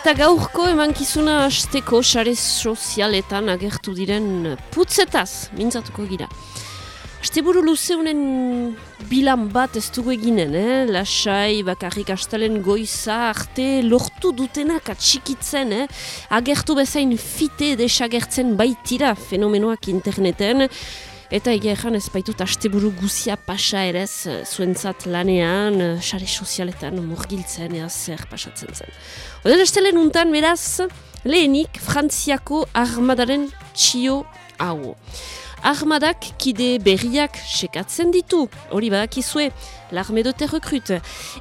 Eta gaurko emankizuna hasteko sare sozialetan agertu diren putzetaz, mintzatuko gira. Asteburu luzeunen bilan bat ez dugu eginen, eh? lasai, bakarrik astalen goiza arte lortu dutenak atxikitzen, eh? agertu bezain fite desagertzen baitira fenomenoak interneten, Eta egia ezan ez baitut asteburu guzia pasa erez eh, zuentzat lanean, eh, sare sozialetan murgiltzen ea zer pasatzen zen. Oden estelen untan beraz, lehenik frantziako armadaren txio hau. Armadak kide berriak sekatzen ditu, hori badakizue, l'arme de rekrut.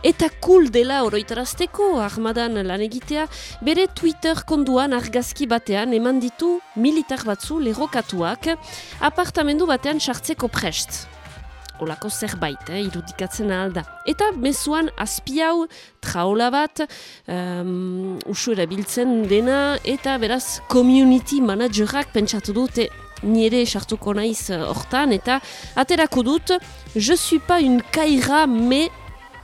Eta cool dela oroitarazteko armadan lan egitea, bere Twitter konduan argazki batean eman ditu militar batzu lerokatuak apartamendu batean sartzeko prest. Olako zerbait, eh, irudikatzen alda. Eta mezuan azpiau traola bat, um, usu erabiltzen dena, eta beraz community managerak pentsatu dute nire sartuko naiz eh, hortan, eta aterako dut, je suis pas une kaira, me,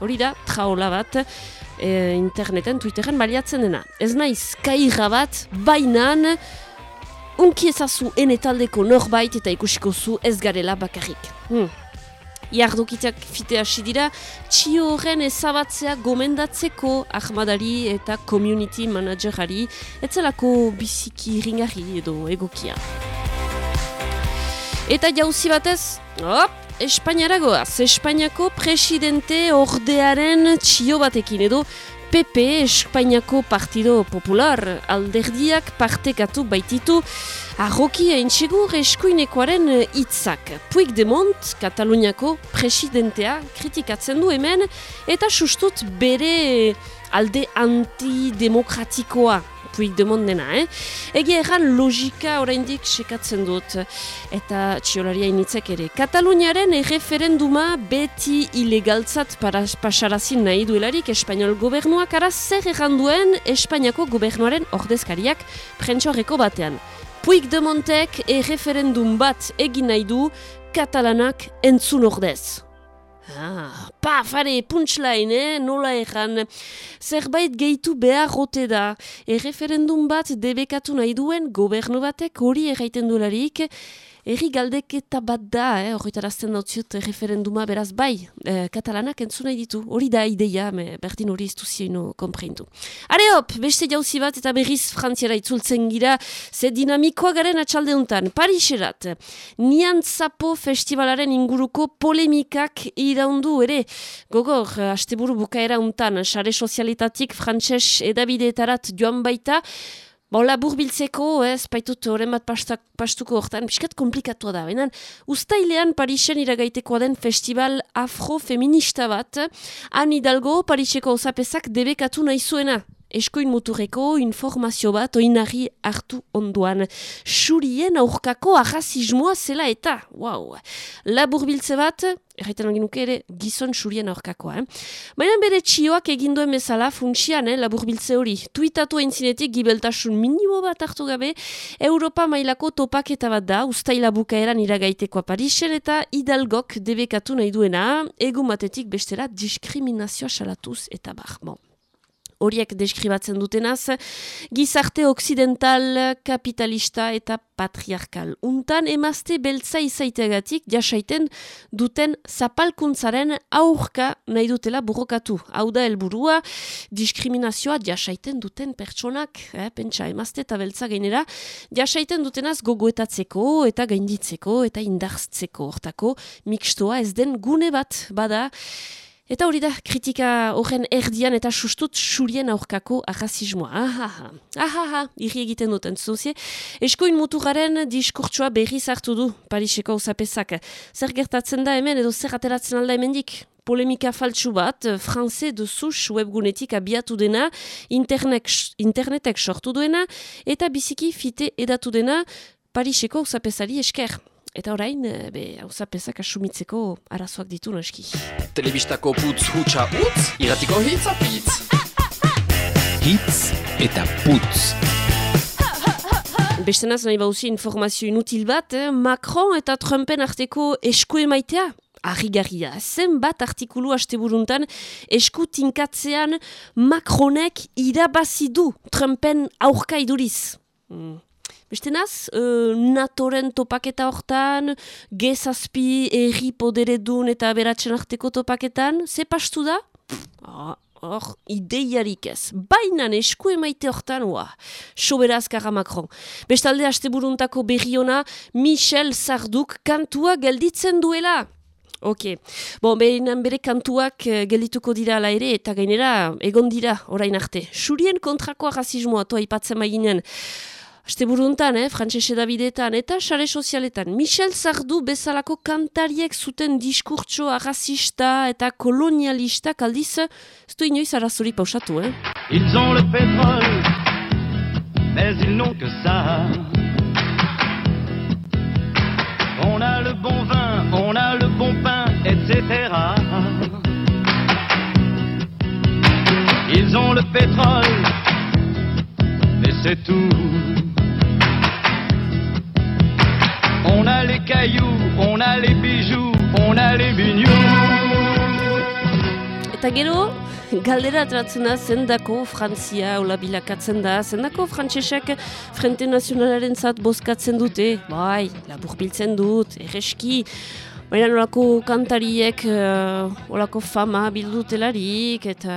hori da, traola bat, e, interneten, Twitteren baliatzen dena. Ez naiz kaira bat, bainan, unki ezazu enetaldeko norbait eta ikusiko zu ez garela bakarrik. Hmm. Iardokiteak fite hasi dira, txio horren ezabatzea gomendatzeko ahmadari eta community managerari, etzelako biziki ringarri edo egokia. Eta jauzi batez, hop, Espainiara goaz, Espainiako presidente ordearen txio batekin edo PP Espainiako Partido Popular alderdiak partekatu baititu arroki haintxegur eskuinekoaren hitzak. Puig de Mont, Kataluniako presidentea kritikatzen du hemen eta sustut bere alde antidemokratikoa puik demon dena, eh? Egi erran logika oraindik sekatzen dut. Eta txiolaria initzek ere. Kataluniaren erreferenduma beti ilegaltzat pasarazin nahi duelarik Espainiol gobernuak ara zer erranduen Espainiako gobernuaren ordezkariak prentxorreko batean. Puik de Montek erreferendum bat egin nahi du katalanak entzun ordez. Ah, pa, fare, punchline, eh? nola erran. Zerbait gehitu behar rote da. Erreferendum bat debekatu nahi duen gobernu batek hori erraiten dularik. Erri galdeketa bat da, eh, horretarazten dautziot referenduma beraz bai, eh, katalanak entzuna ditu, hori da ideia, me, berdin hori iztu zienu kompreindu. Are hop, beste jauzi bat eta berriz frantziara itzultzen gira, ze dinamikoa garen atxalde honetan, Pariserat, nian zapo festivalaren inguruko polemikak iraundu ere, gogor, asteburu bukaera honetan, sare sozialitatik frantses edabideetarat joan baita, Bon, labur biltzeko, ez, baitut horren bat pastak, pastuko hortan, piskat komplikatua da. Benen, ustailean Parisen iragaitekoa den festival afro-feminista bat, han Hidalgo Pariseko osapezak debekatu nahi zuena eskoin muturreko informazio bat oinari hartu onduan. Xurien aurkako ahazismoa zela eta, wow, labur biltze bat, erraiten nuke ere gizon xurien aurkakoa. Eh? Baina bere txioak eginduen bezala funtsian, eh, labur biltze hori. Tuitatu entzinetik gibeltasun minimo bat hartu gabe, Europa mailako topaketa bat da, ustaila bukaeran iragaitekoa Parisen eta Hidalgok debekatu nahi duena, egumatetik bestera diskriminazioa salatuz eta barmon horiek deskribatzen dutenaz, gizarte oksidental, kapitalista eta patriarkal. Untan emazte beltza izaiteagatik jasaiten duten zapalkuntzaren aurka nahi dutela burrokatu. Hau da helburua diskriminazioa jasaiten duten pertsonak, eh, pentsa emazte eta beltza gainera, jasaiten dutenaz gogoetatzeko eta gainditzeko eta indarztzeko hortako mixtoa ez den gune bat bada, Eta hori da, kritika horren erdian eta sustut surien aurkako ahazismoa. Ahaha, ahaha, irri egiten duten zuzie. Eskoin muturaren diskurtsua berri zartu du, Pariseko usapezak. Zer gertatzen da hemen edo zer ateratzen alda hemendik? Polemika faltsu bat, franze de sus webgunetik abiatu dena, internet, internetek sortu duena, eta biziki fite edatu dena Pariseko usapezari esker. Eta orain, eh, be, hauza pesak asumitzeko arazoak ditu noski. Telebistako putz hutsa utz, iratiko hitz apitz. Hitz eta putz. Beste nahi bauzi informazio inutil bat, eh? Macron eta Trumpen arteko esku emaitea. Arrigarria, zenbat artikulu asteburuntan esku tinkatzean Macronek irabazi du Trumpen aurka iduriz. Mm. Beste naz, uh, natoren topaketa hortan, gezazpi erri poderedun eta beratzen arteko topaketan, ze pastu da? Ah, hor, ideiarik ez. Bainan esku emaite hortan, ua, soberaz kara Macron. Bestalde haste buruntako berriona, Michel Sarduk kantua gelditzen duela. Ok, bon, behinan bere kantuak uh, geldituko dira ala ere, eta gainera, egon dira, orain arte. Surien kontrakoa rasismoa, toa ipatzen maginen. Aste buruntan, eh, Frantxese Davidetan eta sare sozialetan. Michel Sardu bezalako kantariek zuten diskurtsoa rasista eta kolonialista kaldiz, ez du inoiz arazori pausatu, eh? Ils ont le pétrole, mais ils n'ont que ça. On a le bon vin, on a le bon pain, etc. Ils ont le pétrole, c'est tout. On a les cailloux, on a les bijoux, on a les bignous. Eta gero, galdera atratzena zendako Frantzia hola bilakatzen da, zendako frantsesek Frente Nazionalaren zat bozkatzen dute, bai, labur biltzen dut, erreski, Baina olako kantariek uh, olako fama bildutelarik eta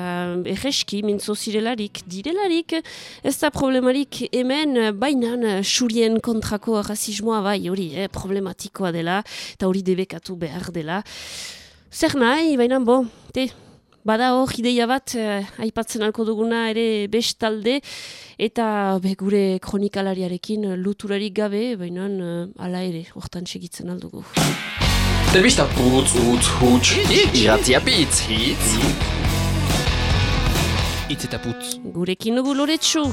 erreski mintzo zirelarik direlarik ez da problemarik hemen bainan surien kontrako rasismoa bai hori eh, problematikoa dela eta hori debekatu behar dela. Zer nahi, baina bo, te, bada hor ideia bat eh, aipatzen alko duguna ere bestalde eta be, gure kronikalariarekin luturarik gabe, baina uh, ala ere, hortan segitzen aldugu. Telebista putz, utz, huts, iratzia pitz, hitz. Itz eta putz. Gurekin dugu loretsu.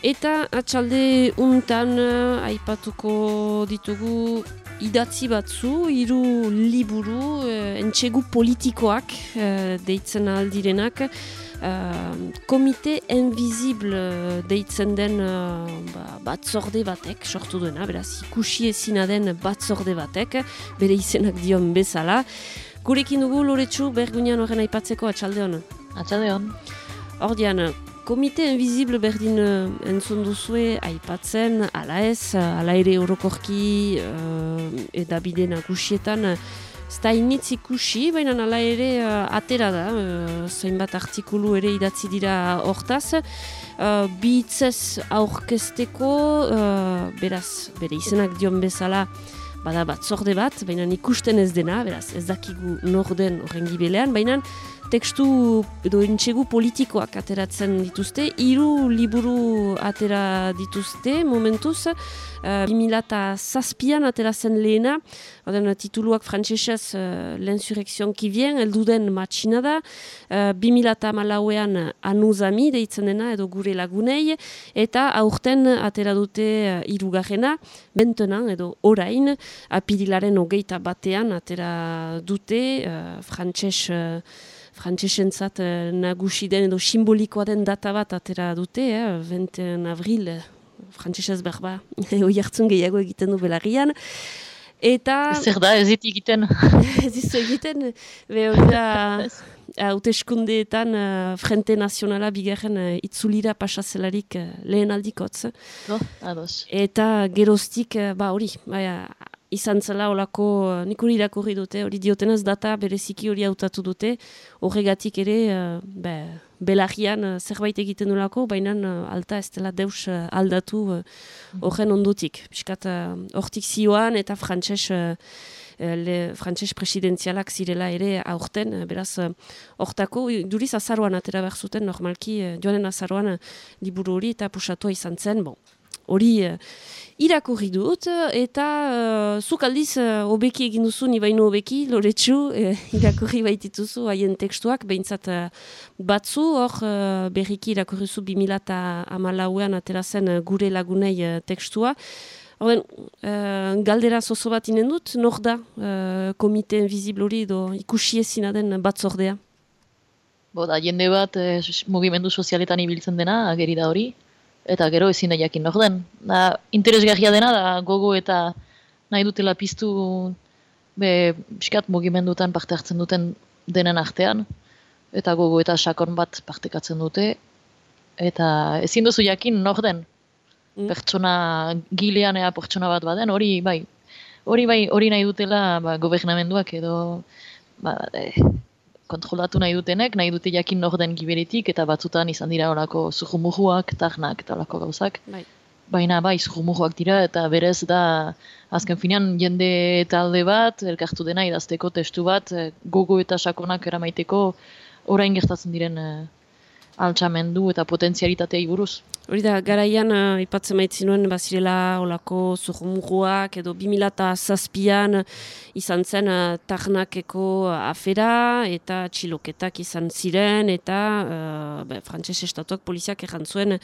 Eta atxalde untan uh, aipatuko ditugu idatzi batzu, hiru liburu, uh, entxegu politikoak uh, deitzen aldirenak, uh, komite invisible deitzen den uh, ba, batzorde batek, sortu duena, beraz ikusi ezina den batzorde batek, bere izenak dion bezala. Gurekin dugu loretsu bergunean horren aipatzeko atxalde hona. Atxalde hon. Ordian, komite invisible berdin uh, entzun duzue aipatzen, ala ez, ala ere orokorki uh, edabide nagusietan, ez da initz ikusi, baina ala ere uh, atera da, uh, zainbat artikulu ere idatzi dira hortaz, uh, bitzez aurkesteko, uh, beraz, bere izenak dion bezala, bada batzorde bat, baina ikusten ez dena, beraz, ez dakigu norden horren gibelean, baina tekstu edo entxegu politikoak ateratzen dituzte, hiru liburu atera dituzte momentuz, uh, 2008an ateratzen lehena, Oden, tituluak frantsesez uh, l'insurrection qui vient, elduden matxina da, uh, 2008an anuzami deitzen dena edo gure lagunei, eta aurten atera dute uh, irugarrena, bentenan edo orain, apirilaren hogeita batean atera dute, uh, frantses uh, frantsesentzat uh, nagusi den edo simbolikoa den data bat atera dute, eh, 21 avril, eh, frantsesez berba, hoi hartzun gehiago egiten du belarrian. Eta... Zer da, ez dit egiten. ez dizu egiten, be hori da, hauteskundeetan uh, Frente Nazionala bigarren uh, itzulira pasazelarik uh, lehen aldikotz. No, ados. Eta geroztik, uh, ba hori, baina, izan zela olako, uh, nik hori irakurri dute, hori diotenez data bereziki hori hautatu dute, horregatik ere, uh, be, belarrian uh, zerbait egiten nolako, baina alta ez dela deus aldatu horren ondutik. Piskat, uh, hortik zioan eta frantses le frantses presidenzialak zirela ere aurten, beraz, hortako, duriz azaruan atera behar zuten, normalki, joanen azaruan uh, liburu hori eta pusatua izan zen, bon, hori irakurri dut, eta uh, zuk aldiz uh, obeki egin duzu, ni baino obeki, loretsu, uh, irakurri baitituzu haien tekstuak, behintzat uh, batzu, hor uh, berriki irakurri zu 2000 eta amalauean aterazen uh, gure lagunei uh, tekstua. Horren, uh, galdera zozo bat inen dut, nor da uh, komite invisible hori edo ikusi ezina den batzordea? Bo, da, jende bat eh, mugimendu sozialetan ibiltzen dena, ageri da hori. Eta gero ezin da jakin nor den. Da, interesgarria dena da gogo eta nahi dutela piztu be, pixkat mugimendutan parte hartzen duten denen artean, eta gogo eta sakon bat partekatzen dute, eta ezin duzu jakin nor den Mm. pertsona gilean ea pertsona bat baden, hori bai, hori bai, hori nahi dutela ba, gobernamenduak edo ba, eh, kontrolatu nahi dutenek, nahi dute jakin nor den giberitik, eta batzutan izan dira horako zurrumujuak, tarnak eta horako gauzak. Bai. Baina bai, zurrumujuak dira, eta berez da, azken finean jende talde bat, elkartu dena idazteko testu bat, eh, gogo eta sakonak eramaiteko, orain gertatzen diren eh, altxamendu eta potentzialitateei buruz. Hori da, garaian, uh, ipatzen maitzi nuen, bazirela olako zuhumuruak edo 2007an izan zen uh, tarnakeko afera eta txiloketak izan ziren eta uh, be, frantses estatuak poliziak erran zuen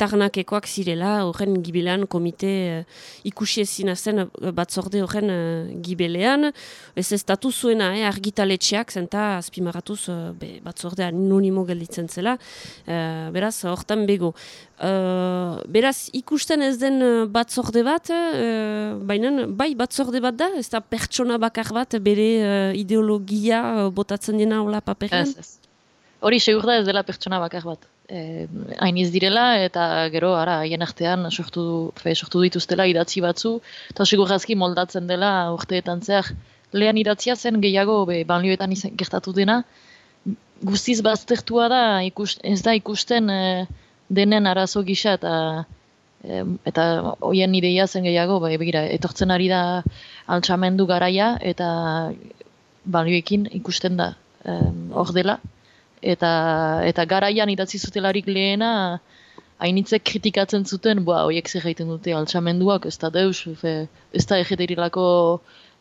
tarnakekoak zirela horren gibilean komite uh, ikusi ezina zen batzorde horren uh, gibelean. Ez datu zuena, eh, argitaletxeak zenta azpimaratuz uh, be, batzorde anonimo gelditzen zela. Uh, beraz, hortan bego. Uh, beraz, ikusten ez den uh, batzorde bat, uh, baina bai batzorde bat da, ez da pertsona bakar bat bere uh, ideologia botatzen dena hola paperean. Ez, ez. Hori segur da ez dela pertsona bakar bat. Eh, hain ez direla eta gero ara haien artean sortu, fe, sortu dituztela idatzi batzu eta segurazki moldatzen dela urteetan zehar lehen idatzia zen gehiago be, banlioetan gertatu dena guztiz baztertua da ikus, ez da ikusten eh, denen arazo gisa eta eta hoien ideia zen gehiago bai, begira, etortzen ari da altxamendu garaia eta balioekin ikusten da hor dela eta eta garaian idatzi zutelarik lehena hainitzek kritikatzen zuten, boa, horiek zer gaiten dute altxamenduak, ez da deus, fe, ez da egeterilako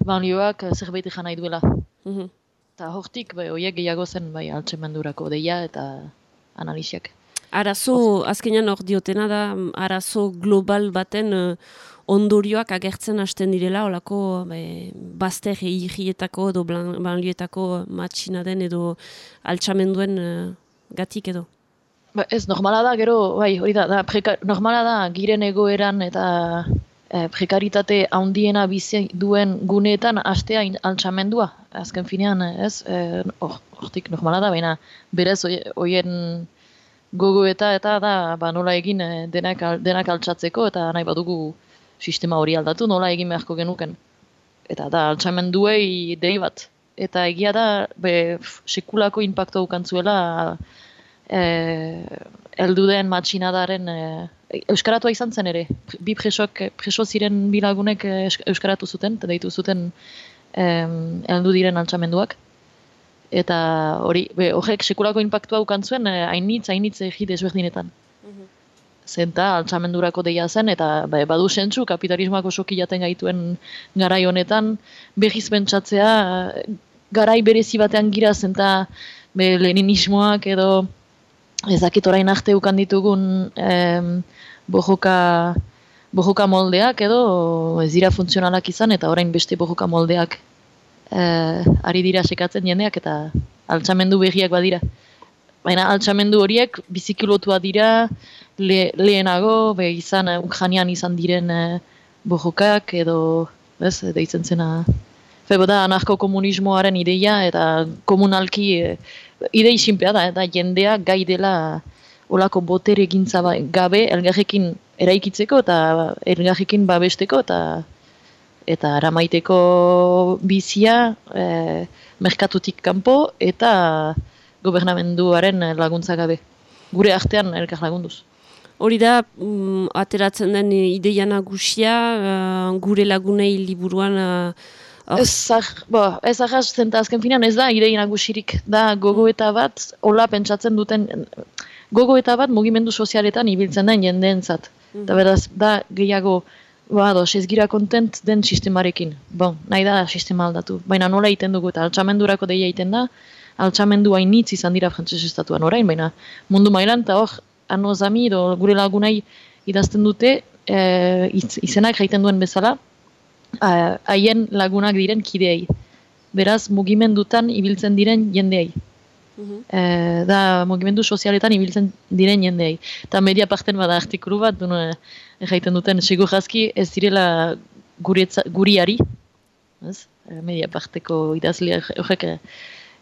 balioak zerbait ezan nahi duela. Mhm. Eta hortik, bai, horiek gehiago zen bai altxamendurako deia eta analiziak. Arazo, azkenean hor diotena da, mm, arazo global baten uh, ondorioak agertzen hasten direla, olako be, bazter higietako edo banlioetako matxina den edo altxamenduen uh, gatik edo. Ba, ez, normala da, gero, bai, hori da, da preka, normala da, giren egoeran eta e, prekaritate handiena bizi duen guneetan astea in- altxamendua. Azken finean, ez, e, hor- hortik normala da, baina berez hoien gogo eta eta da, ba, nola egin e, denak, denak altxatzeko eta nahi badugu sistema hori aldatu, nola egin beharko genuken. Eta da, altxamenduei dei bat. Eta egia da, be, sekulako impacto ukantzuela eh, heldu den matxinadaren eh, euskaratua izan zen ere. Bi presok, preso ziren bilagunek eh, eus- euskaratu zuten, deitu zuten em, heldu diren altxamenduak. Eta hori, be, horrek sekulako impactua ukan zuen, eh, hainitz, hainitz egite ezberdinetan. Zenta altxamendurako deia zen, eta ba, badu sentzu kapitalismoak oso jaten gaituen garai honetan, behiz pentsatzea, garai berezi batean gira zenta be, leninismoak edo ez dakit orain arte ukan ditugun em, bojoka, bojoka moldeak edo ez dira funtzionalak izan eta orain beste bojoka moldeak eh, ari dira sekatzen jendeak eta altxamendu berriak badira. Baina altxamendu horiek bizikilotua dira le, lehenago, be izan eh, Ukrainian izan diren eh, bojokak edo, ez, deitzen zena Febo da anarko-komunismoaren ideia eta komunalki e, idei sinplea da, eta jendea gai dela olako botere gintza ba, gabe elgarrekin eraikitzeko eta elgarrekin babesteko eta eta aramaiteko bizia e, merkatutik kanpo eta gobernamenduaren laguntza gabe. Gure artean elkar lagunduz. Hori da, mm, ateratzen den ideia nagusia, uh, gure lagunei liburuan uh, Hor- Ez, zah- bo, ez ahaz, zenta azken finean ez da idei nagusirik, da gogoeta bat, hola pentsatzen duten, gogoeta bat mugimendu sozialetan ibiltzen den jendeentzat. Eta beraz, da gehiago, ba, ados, ez gira kontent den sistemarekin. Bon, nahi da sistema aldatu. Baina nola egiten dugu eta altxamendurako deia egiten da, altxamendu hainitz izan dira frantzes estatuan orain, baina mundu mailan eta hor, ano zami edo gure lagunai idazten dute, e, iz, izenak jaiten duen bezala, a- haien lagunak diren kideei. Beraz, mugimendutan ibiltzen diren jendeei. Eh, da mugimendu sozialetan ibiltzen diren jendeei. Eta media parten bada artikulu bat, duna, jaiten duten, segur jazki ez direla guretza, guriari, ez? Eh, media parteko idazlea horrek eh,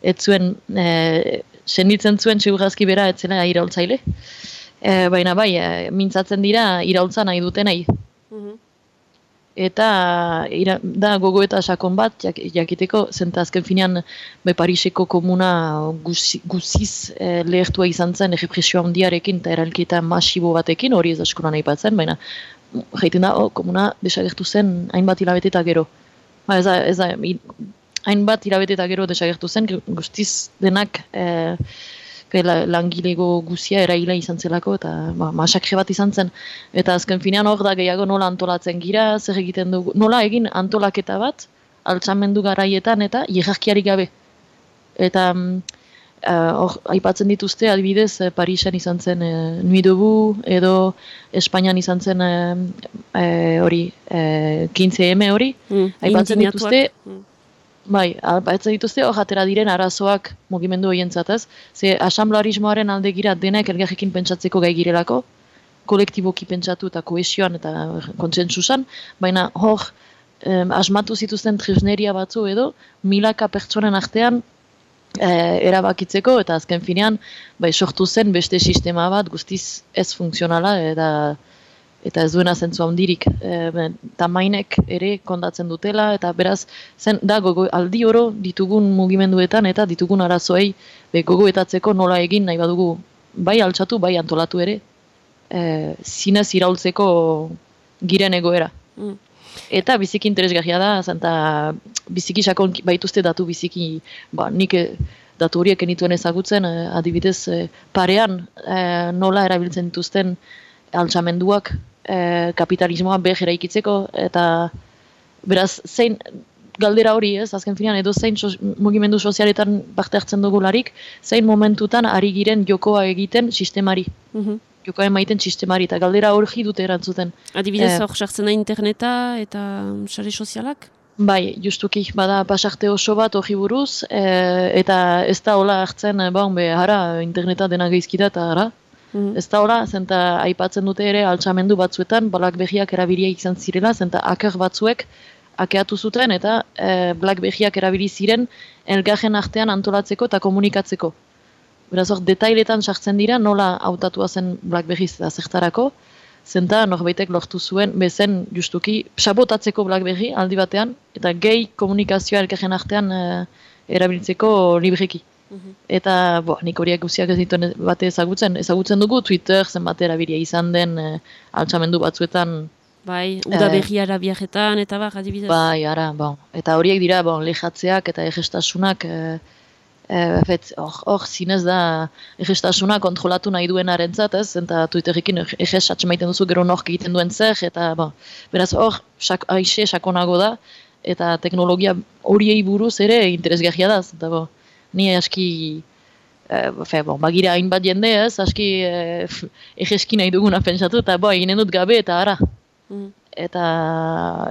ez zuen, eh, senditzen zuen segur jazki bera ez zela iraultzaile. Eh, baina bai, eh, mintzatzen dira iraultza nahi dutenei. Eta ira, da gogo eta sakon bat, jak, jakiteko, zenta azken finean be Pariseko komuna guzi, guziz eh, lehertua izan zen errepresio handiarekin eta eralketa masibo batekin, hori ez askona nahi batzen, baina jaiten da, oh, komuna desagertu zen hainbat hilabete eta gero. Ba, ez da, ez da, hainbat hilabete eta gero desagertu zen, guztiz denak la- langilego guzia eraila izan zelako eta ba, masakre bat izan zen. Eta azken finean hor da gehiago nola antolatzen gira, zer egiten dugu, nola egin antolaketa bat, altxamendu garaietan eta hierarkiarik gabe. Eta mm, hor aipatzen dituzte adibidez eh, Parisen izan zen eh, Nuit Debout edo Espainian izan zen eh, eh, hori eh, 15M hori, Mm, aipatzen dituzte Mm. Bai, aipatzen dituzte hor atera diren arazoak mugimendu horientzat ez. Ze asamblarismoaren alde gira denek elgarrekin pentsatzeko gai girelako, kolektiboki pentsatu eta kohesioan eta kontsentsusan, baina hor em, asmatu zituzten tresneria batzu edo milaka pertsonen artean eh, erabakitzeko eta azken finean bai, sortu zen beste sistema bat guztiz ez funtzionala eta eta ez duena zentzu handirik e, tamainek ere kondatzen dutela eta beraz zen da gogo, aldi oro ditugun mugimenduetan eta ditugun arazoei be, gogoetatzeko nola egin nahi badugu bai altxatu bai antolatu ere e, zinez iraultzeko giren egoera. Mm. Eta biziki interesgarria da, zenta biziki sakon baituzte datu biziki, ba, nik eh, datu horiek enituen ezagutzen, eh, adibidez eh, parean nola erabiltzen dituzten altxamenduak eh, kapitalismoa beh eraikitzeko, eta beraz, zein galdera hori ez, azken finean edo zein sos, mugimendu sozialetan parte hartzen dugularik, zein momentutan ari giren jokoa egiten sistemari, Mhm. jokoa emaiten sistemari, eta galdera hori dute erantzuten. Adibidez, Eh. hor sartzen da interneta eta mm, sare sozialak? Bai, justuki, bada pasarte oso bat hori buruz, e, eta ez da hola hartzen, e, bon, be, hara, interneta dena geizkida eta hara. Mhm. Ez da hola, zenta aipatzen dute ere altxamendu batzuetan, Blackberryak erabilia izan zirela, zenta aker batzuek akeatu zuten eta e, Blackberryak erabili ziren elgarren artean antolatzeko eta komunikatzeko. Beraz hor, detailetan sartzen dira nola hautatua zen Blackberriz eta zertarako, zenta norbaitek lortu zuen, bezen justuki, sabotatzeko Blackberry aldi batean, eta gehi komunikazioa elkarren artean eh, erabiltzeko libreki. Eta, bo, nik horiek guztiak ez dituen bate ezagutzen, ezagutzen dugu Twitter zenbat erabilia izan den eh, altxamendu batzuetan, Bai, udaberri arabiajetan eta bar, adibidez. bai, ara, bon. Eta horiek dira, bon, lehatzeak eta egestasunak, eh, eh, fet, hor, hor zinez da egestasuna kontrolatu nahi duen arentzat, ez? Eta Twitterrekin eges atxemaiten duzu gero nork egiten duen zer, eta, bon, beraz hor, sak, aixe sakonago da, eta teknologia horiei buruz ere interesgarria da, eta, bo, ni aski, fe, bon, bagira hainbat jende ez, aski eh, egeski nahi duguna pentsatu, eta bo, eginen dut gabe, eta ara, Mhm. eta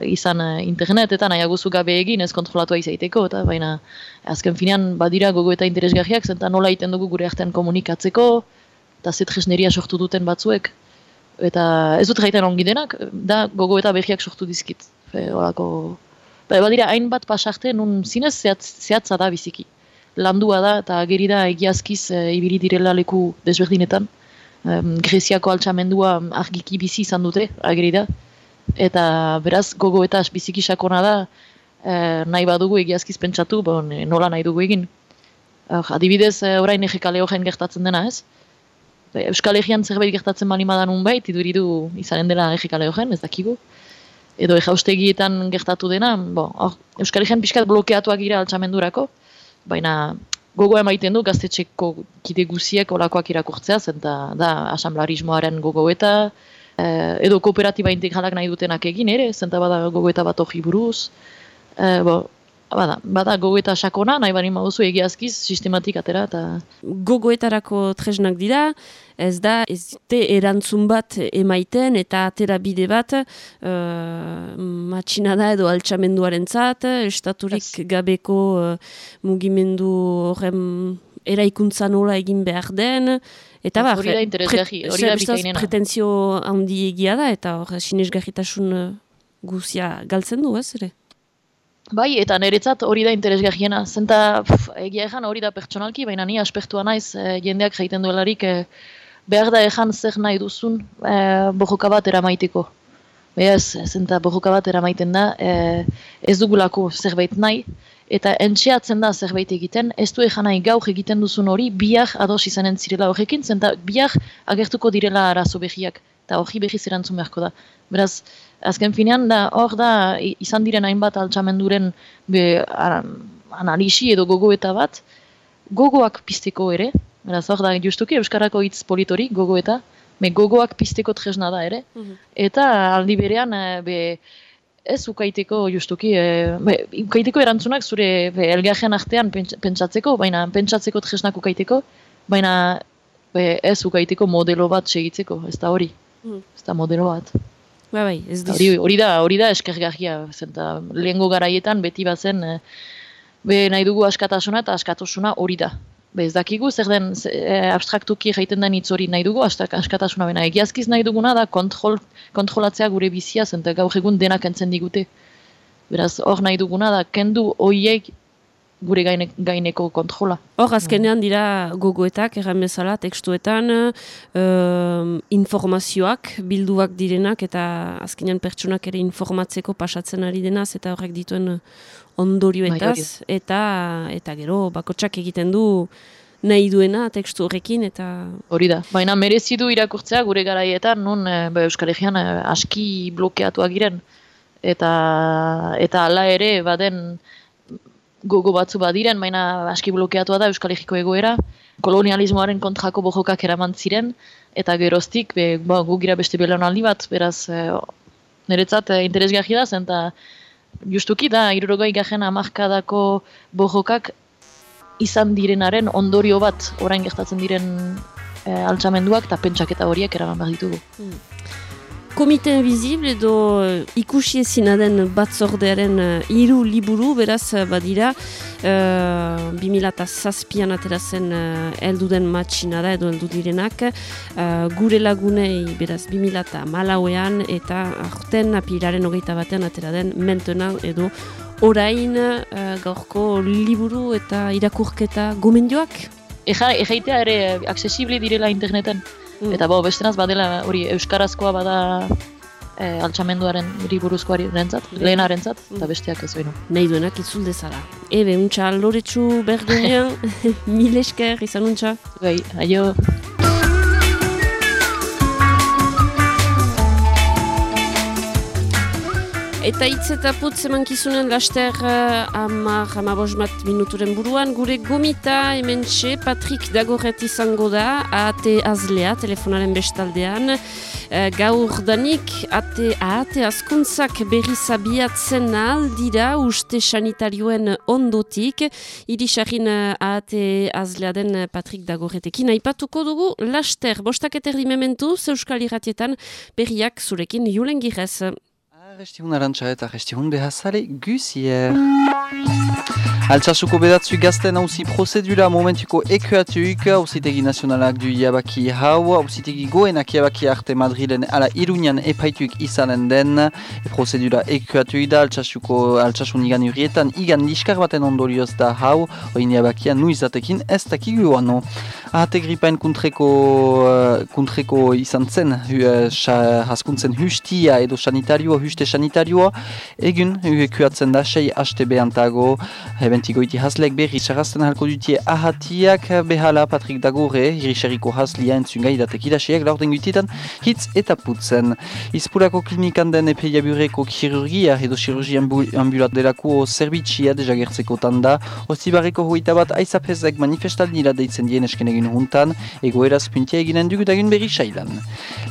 izan eh, internetetan nahiaguzu gabe egin ez kontrolatua izaiteko, eta baina azken finean badira gogo eta interesgarriak, zenta nola egiten dugu gure artean komunikatzeko, eta zet jesneria sortu duten batzuek. Eta ez dut jaiten ongi denak, da gogo eta behiak sortu dizkit. Fe, horako... Ba, badira hainbat pasarte nun zinez zehatz, zehatza da biziki. Landua da eta ageri da egiazkiz e, ibili direla leku desberdinetan. Em, Greziako altxamendua argiki bizi izan dute, ageri da. Eta beraz gogo eta biziki sakona da, eh, nahi badugu egiazkiz pentsatu, bon, nola nahi dugu egin. Adibidez, eh, orain egekale horren gertatzen dena, ez? Euskal Herrian zerbait gertatzen bali madan unbait, iduridu izanen dela egekale horren, ez dakigu. Edo ejaustegietan gertatu dena, bo, hor, Euskal Herrian pixkat blokeatuak gira altxamendurako, baina gogo emaiten du gaztetxeko kide guziek olakoak irakurtzea, zenta da asamblarismoaren gogoeta, eh, edo kooperatiba integralak nahi dutenak egin ere, zenta bada gogoeta bat hori buruz, eh, bo, bada, bada gogoeta sakona, nahi bari mauzu egiazkiz, sistematik atera, eta gogoetarako tresnak dira, ez da, ez dute erantzun bat emaiten eta atera bide bat uh, matxinada edo altxamenduaren zat, estaturik Ez. gabeko uh, mugimendu horren eraikuntza nola egin behar den, eta bar, Hori da interesgarri, hori da bikainena. pretentzio handi egia da, eta hor, sinesgarritasun eh, guzia galtzen du, ez ere? Bai, eta niretzat hori da interesgarriena. Zenta, pff, egia ejan hori da pertsonalki, baina ni aspektua naiz, e, jendeak jaiten duelarik, e, behar da ejan zer nahi duzun e, bojoka bat eramaiteko. Beaz, zenta bojoka bat eramaiten da, e, ez dugulako zerbait nahi, eta entxeatzen da zerbait egiten, ez du ejan nahi gaur egiten duzun hori, biak ados izanen zirela horrekin, zenta biak agertuko direla arazo behiak, eta hori behiz erantzun beharko da. Beraz, azken finean, da, hor da, izan diren hainbat altxamenduren be, analisi edo gogoeta bat, gogoak pizteko ere, beraz, hor da, justuki Euskarako hitz politori, gogoeta, me gogoak pizteko tresna da ere, eta aldi berean, eh, be, ez ukaiteko justuki, e, be, ukaiteko erantzunak zure be, elgarren artean pents- pentsatzeko, baina pentsatzeko tresnak ukaiteko, baina be, ez ukaiteko modelo bat segitzeko, ez da hori, Ez da modelo bat. Ba, bai, ez diz. Hori, hori da, hori da eskergarria, zenta lehengo garaietan beti bazen eh, be nahi dugu askatasuna eta askatasuna hori da. Be ez dakigu zer den ze- eh, abstraktuki jaiten den hitz hori nahi dugu askatasuna bena. Egiazkiz nahi duguna da kontrol, kontrolatzea gure bizia zenta gaur egun denak entzen digute. Beraz hor nahi duguna da kendu hoiek gure gaine, gaineko kontrola. Hor, azkenean dira gogoetak, erran bezala, tekstuetan, em, informazioak, bilduak direnak, eta azkenean pertsonak ere informatzeko pasatzen ari denaz, eta horrek dituen Bai, ondorioetaz, eta, eta gero, bakotsak egiten du nahi duena tekstu horrekin, eta Hori da. Baina merezi du irakurtzea gure garaietan nun e, ba, Euskal Herrian e, aski blokeatuak giren. Eta, eta hala ere baden gogo batzu badiren, baina aski blokeatua da Euskal Herriko egoera. Kolonialismoaren kontrako bojokak eraman ziren, eta geroztik, be, ba, gu gira beste belaunaldi bat, beraz, e, niretzat e, interesgarri da zen, eta justuki da, irurogoi garen amarkadako bojokak izan direnaren ondorio bat orain gertatzen diren e, altxamenduak eta pentsaketa horiek eraman behar ditugu. Komite Invisible edo eh, ikusi ezina den batzordearen eh, hiru liburu, beraz eh, badira, uh, 2007an atera zen uh, heldu den matxina da edo heldu direnak, eh, gure lagunei beraz 2008an eta aurten apilaren hogeita batean atera den mentenan edo orain eh, gaurko liburu eta irakurketa gomendioak. Eja, ejaitea ere accessibili direla interneten. Mm. Eta bo, bestenaz badela hori euskarazkoa bada e, altxamenduaren buruzkoari rentzat, lehenarentzat, eta besteak ez beno. nahi duenak itzul dezala. Ebe, untxa loretsu bergoinean, mil esker izan untxa. Bai, aio. Eta hitz eta putz emankizunen laster uh, amar, amabos bat minuturen buruan, gure gomita hemen txe, Patrik Dagoret izango da, AT azlea, telefonaren bestaldean, uh, gaur danik, AT, AT askuntzak berriz abiatzen ahal dira, uste sanitarioen ondotik, irisarrin uh, AT azlea den Patrik Dagoretekin, aipatuko dugu, laster, bostak eterdi mementu, Euskal Irratietan, berriak zurekin julen girez. Arrestihun arantxa eta arrestihun behazale guzier. Altsasuko bedatzu gazten hauzi prozedura momentuko ekuatuik, hauzitegi nazionalak du jabaki hau, hauzitegi goenak jabaki arte Madrilen ala Iruñan epaituik izanen den, e prozedura ekuatuik da altsasuko altsasun igan urrietan, igan liskar baten ondorioz da hau, oin jabakia nuizatekin ez dakigu ano. Ahate gripain kuntreko, uh, kuntreko izan zen, hu, uh, sa- haskuntzen hustia edo sanitarioa, huste sanitarioa, egun ekuatzen da sei haste behantago, ebentigoiti haslek berri sarrazten halko dutie ahatiak behala Patrik Dagore, irisariko haslia entzungai datek idasiak laurden gutietan hitz eta putzen. Izpurako klinikan den epeiabureko kirurgia edo chirurgia ambu- ambulat delako zerbitxia dejagertzeko tanda, Ostibarreko hoita bat aizapezek manifestaldira deitzen dien esken egin juntan, egoeraz puntia eginen dugu dagun berri sailan.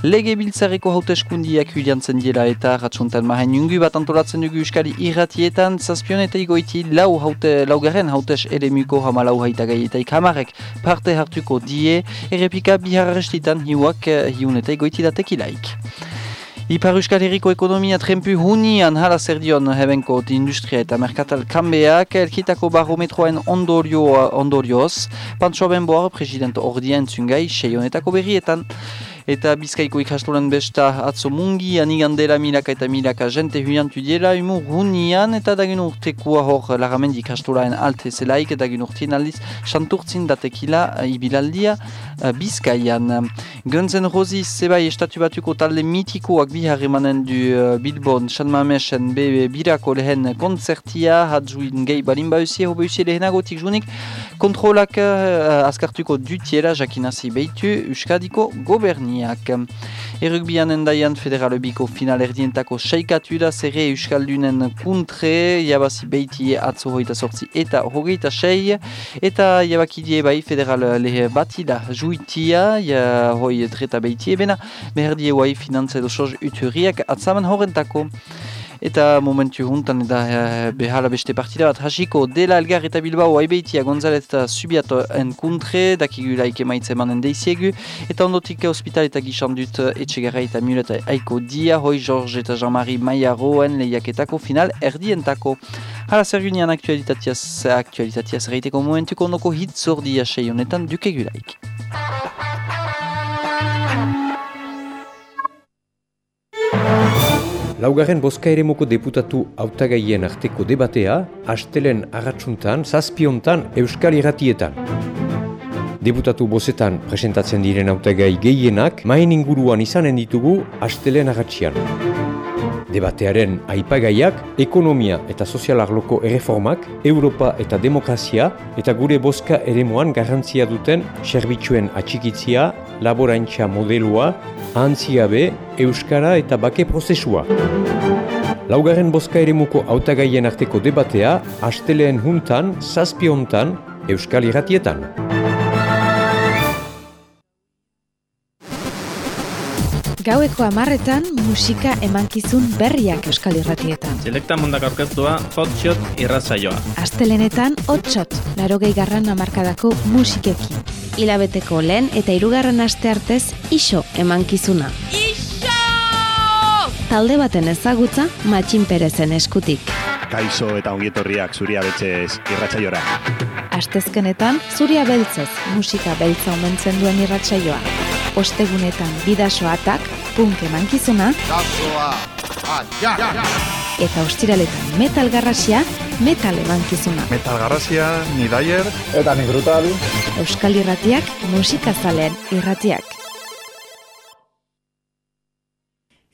Lege biltzareko hauteskundiak huliantzen diela eta ratsuntan mahain jungu bat antolatzen dugu euskali irratietan, zazpion eta igoiti lau haute, laugarren hautes elemuko hamalau haitagaietak hamarek parte hartuko die, errepika bihar arrestitan hiuak eh, hiun eta igoiti datekilaik. Ipar Euskal Herriko ekonomia trempu hunian hala zer dion hebenko industria eta merkatal kanbeak elkitako barometroen ondorio, ondorioz. Pantsoa Benboar, presidente ordia entzungai, seionetako berrietan. Eta bizkaiko ikastolan besta atzo mungi, anigandela milaka eta milaka jente huiantu diela, umur hunian eta dagin urtekua hor laramendi ikastolaen alte zelaik, dagin urtien aldiz, santurtzin datekila uh, ibilaldia uh, bizkaian. Gunzen Rosi zebai estatu batuko talde mitikoak bihar emanen du uh, Bilbon, San Mamesen be birako lehen konzertia, hatzuin gehi balin bauzie, ho bauzie lehenagotik junik, kontrolak uh, askartuko dutiela jakinazi behitu Euskadiko goberniak. Errugbian endaian federal biko final erdientako seikatu da zerre Euskaldunen kuntre, jabazi behitie atzo hoita sortzi eta hogeita sei, eta jabakidie bai federal lehe batila juitia, ja hoi dreta behitie bena, beherdie bai finantza edo soz uturiak atzaman horrentako. Eta momentu juntan eta uh, behala beste partida bat hasiko dela Elgar eta Bilbao aibeitia González eta Subiato en kuntre dakigu laik emaitze emanen deiziegu. Eta ondotik hospital eta gixan dut etxegarra eta mulet aiko dia hoi George eta Jean-Marie Maia Roen lehiaketako final erdientako. Hala zer gunean aktualitatiaz aktualitatiaz reiteko momentuko ondoko hit zordia sei honetan dukegu Laugarren boska ere moko deputatu autagaien arteko debatea, hastelen agatsuntan, zazpiontan, euskal irratietan. Deputatu bozetan presentatzen diren autagai gehienak, main inguruan izanen ditugu hastelen agatsian. Debatearen aipagaiak, ekonomia eta sozial arloko erreformak, Europa eta demokrazia, eta gure boska ere moan garrantzia duten serbitzuen atxikitzia, laborantza modelua, ahantzigabe, euskara eta bake prozesua. Laugarren boska ere muko autagaien arteko debatea, asteleen juntan, zazpiontan, euskal irratietan. Gaueko amarretan musika emankizun berriak euskal irratietan. Selekta mundak aurkeztua hotshot irratzaioa. Astelenetan hotshot, larogei garran amarkadako musikekin. Hilabeteko lehen eta hirugarren aste artez iso emankizuna. Iso! Talde baten ezagutza matxin perezen eskutik. Kaixo eta ongietorriak zuria betxez irratzaiora. Astezkenetan zuria beltzez musika beltza omentzen duen irratsaioa. Ostegunetan bidasoatak, punk emankizuna. Eta ostiraletan metal garrasia, metal emankizuna. Metal garrasia, ni daier. Eta ni brutal. Euskal irratiak, musikazalean irratiak.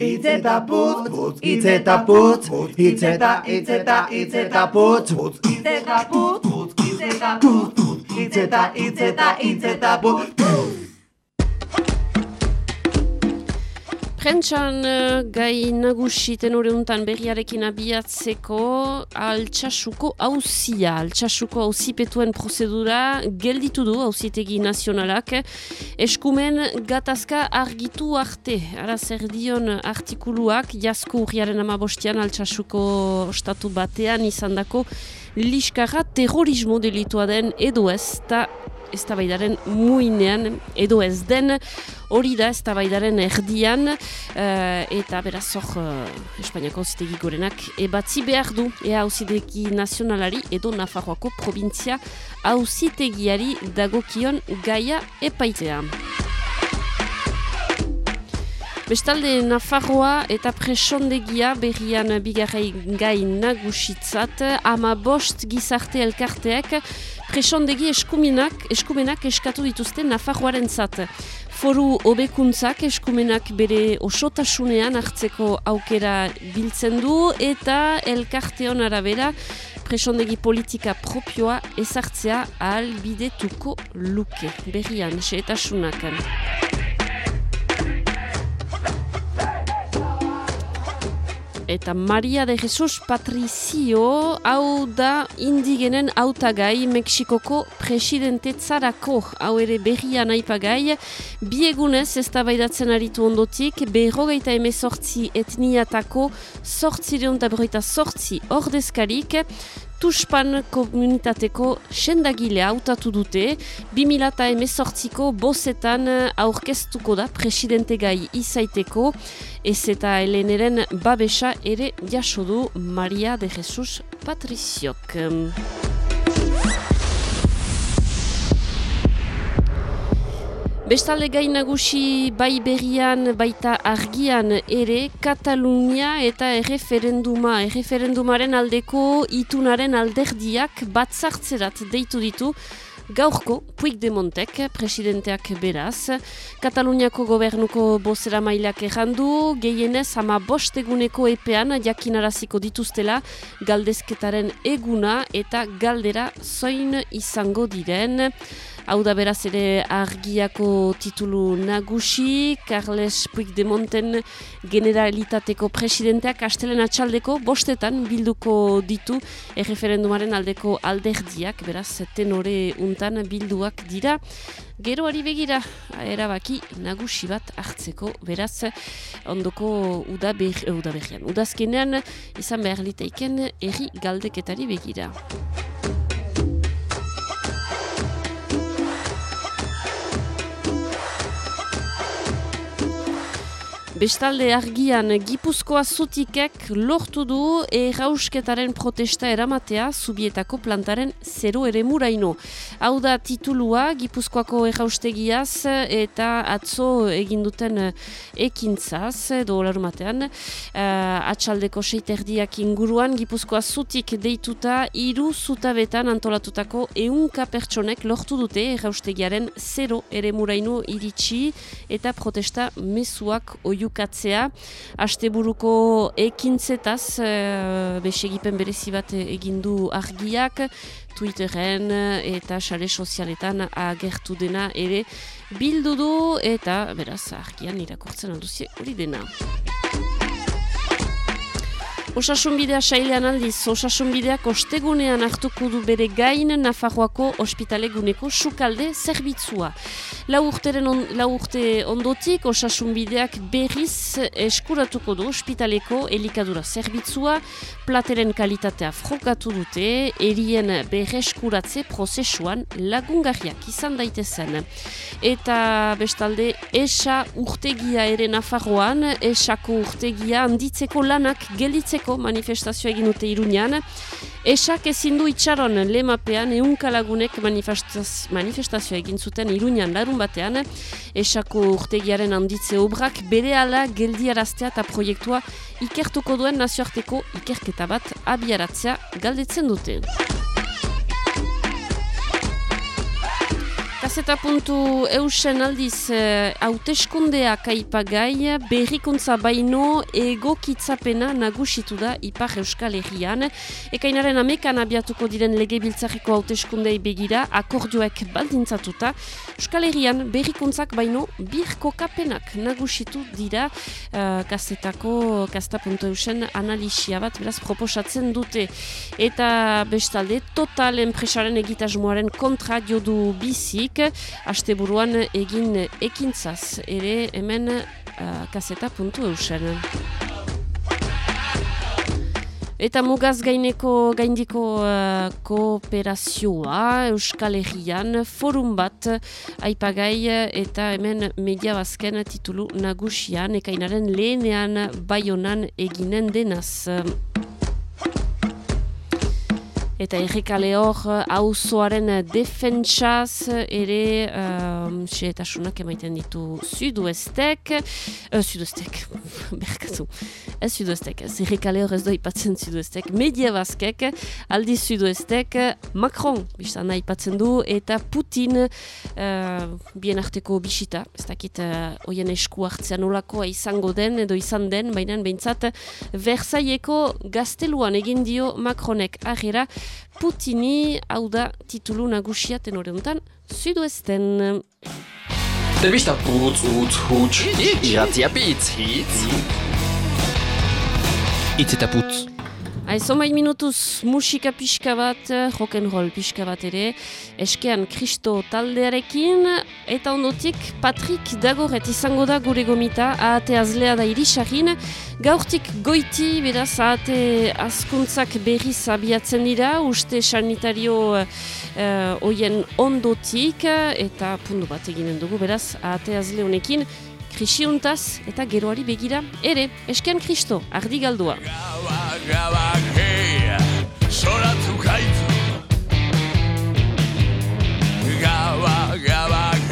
Itzeta putz, itzeta putz, itzeta, itzeta, itzeta putz, itzeta putz, itzeta putz, itzeta, itzeta, itzeta putz. Prentxan uh, gai nagusi tenore untan berriarekin abiatzeko altxasuko hauzia. Altxasuko hauzipetuen prozedura gelditu du hauzitegi nazionalak. Eskumen gatazka argitu arte. Ara zer dion artikuluak jasko urriaren amabostian altxasuko statu batean izan dako liskarra terrorismo delitua den edo ez eta ez muinean edo ez den hori da ez erdian uh, eta beraz hor uh, Espainiako hauzitegi gorenak ebatzi behar du ea hauzitegi nazionalari edo Nafarroako provintzia hauzitegiari dagokion gaia epaitea. Bestalde Nafarroa eta presondegia berrian bigarrai gai nagusitzat ama bost gizarte elkarteak presondegi eskumenak, eskumenak eskatu dituzte Nafarroaren zat. Foru hobekuntzak eskumenak bere osotasunean hartzeko aukera biltzen du eta elkarteon arabera presondegi politika propioa ezartzea ahalbidetuko luke. Berrian, xeetasunakan. Eta Maria de Jesus Patricio hau da indigenen autagai Mexikoko presidente tzarako hau ere berrian aipagai biegunez ez da baidatzen aritu ondotik berrogeita emezortzi etniatako sortzi leonta berroita sortzi ordezkarik Tuspan komunitateko sendagile hautatu dute, 2018ko bozetan aurkeztuko da presidente gai izaiteko, ez eta heleneren babesa ere jaso du Maria de Jesus Patriziok. Bestalde gai nagusi bai berrian baita argian ere Katalunia eta erreferenduma, erreferendumaren aldeko itunaren alderdiak batzartzerat deitu ditu. Gaurko, Puig de Montek, presidenteak beraz, Kataluniako gobernuko bozera mailak errandu, gehienez ama bosteguneko epean jakinaraziko dituztela galdezketaren eguna eta galdera zoin izango diren. Hau da beraz ere argiako titulu nagusi, Carles Puigdemonten generalitateko presidenteak astelen atxaldeko bostetan bilduko ditu erreferendumaren aldeko alderdiak, beraz tenore untan bilduak dira. Geroari begira, erabaki nagusi bat hartzeko, beraz ondoko udaberrian. Udazkenean izan behar liteiken erri galdeketari begira. Bestalde argian Gipuzkoa zutikek lortu du errausketaren protesta eramatea zubietako plantaren zero ere muraino. Hau da titulua Gipuzkoako erraustegiaz eta atzo eginduten ekintzaz edo larmatean. Uh, atxaldeko seiterdiak inguruan Gipuzkoa zutik deituta iru zutabetan antolatutako eunka pertsonek lortu dute erraustegiaren zero ere muraino iritsi eta protesta mezuak oiu bukatzea. Asteburuko ekintzetaz, e, besegipen berezi bat egindu argiak, Twitteren eta sare sozialetan agertu dena ere bildu du eta beraz argian irakurtzen alduzie hori dena. Osasunbidea sailean aldiz, osasunbideak ostegunean hartuko du bere gain Nafarroako ospitaleguneko sukalde zerbitzua. Lau, on, lau urte ondotik, osasunbideak berriz eskuratuko du ospitaleko elikadura zerbitzua, plateren kalitatea frokatu dute, erien berreskuratze prozesuan lagungarriak izan daitezen. Eta bestalde, esa urtegia ere Nafarroan, esako urtegia handitzeko lanak gelditzeko manifestazioa egin dute iruñan. Esak ezin du itxaron lemapean eunkalagunek manifestazioa egin zuten iruñan larun batean. Esako urtegiaren handitze obrak bere ala geldiaraztea eta proiektua ikertuko duen nazioarteko ikerketa bat abiaratzea galdetzen dute. Gazeta puntu eusen aldiz eh, hauteskundeak aipagai berrikuntza baino egokitzapena nagusitu da Ipar Euskal Herrian. Ekainaren amekan abiatuko diren lege biltzareko hauteskundei begira akordioek baldintzatuta. Euskal Herrian berrikuntzak baino birko kapenak nagusitu dira uh, gazetako gazeta puntu eusen analisia bat beraz proposatzen dute. Eta bestalde total enpresaren egitasmoaren kontra jodu bizik asteburuan egin ekintzaz ere hemen uh, kaseta puntu eusen. Eta mugaz gaineko gaindiko uh, kooperazioa Euskal Herrian forum bat aipagai eta hemen media bazken titulu nagusian ekainaren lehenean baionan eginen denaz. Eta errekale hor, hauzoaren defentsaz ere um, xeetasunak emaiten ditu Sudoestek, uh, Sudoestek, berkatu, ez Sudoestek, ez. Errekale hor ez doa ipatzen Sudoestek, media bazkek, aldi Sudoestek, Macron, biztan nahi ipatzen du, eta Putin uh, bien arteko bisita, ez dakit uh, oien esku hartzean olakoa izango den, edo izan den, baina behintzat, Versailleko gazteluan egin dio Macronek. Ahera, Putini hau da titulu nagusia tenore honetan Sudoesten. Telebista putz, utz, huts, iratzia bitz, hitz. Itz eta putz. Aizo mai minutuz musika pixka bat, rock and roll pixka bat ere, eskean kristo taldearekin, eta ondotik Patrick Dagoret izango da gure gomita, ahate azlea da irisarin, gaurtik goiti, beraz ahate askuntzak berriz abiatzen dira, uste sanitario uh, oien ondotik, eta pundu bat eginen dugu, beraz ahate azle honekin, krisiuntaz eta geroari begira ere, eskean kristo, ardi galdua. Gabak, gabak, hei, soratu gaitu Gabak, gabak,